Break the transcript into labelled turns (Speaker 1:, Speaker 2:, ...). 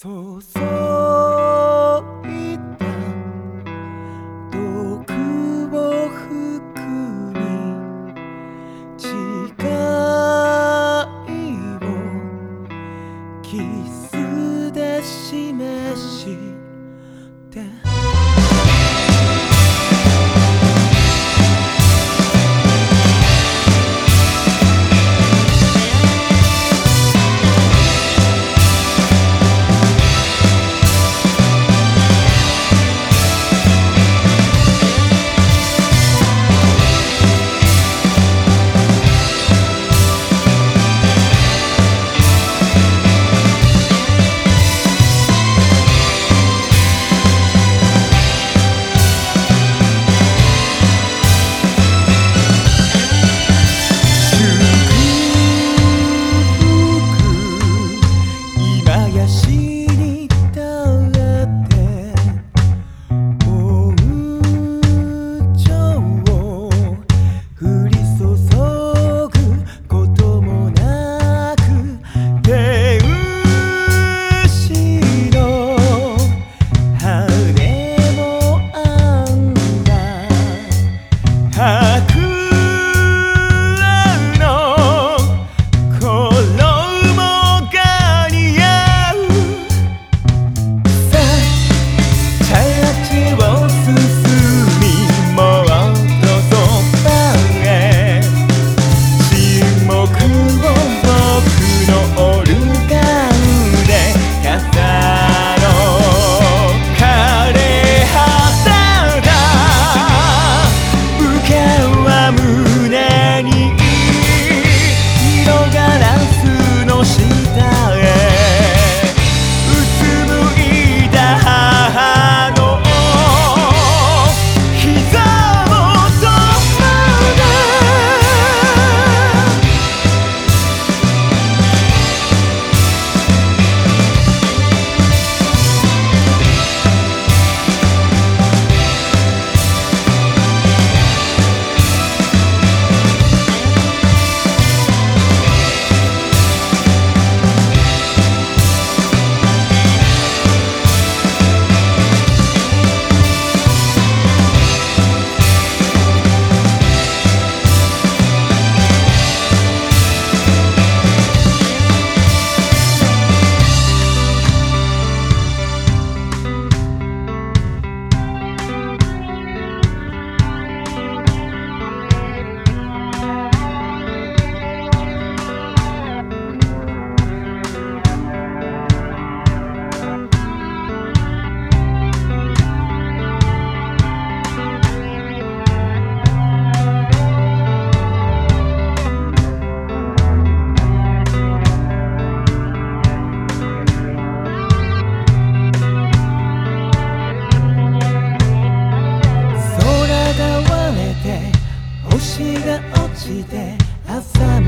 Speaker 1: そうそう。くして朝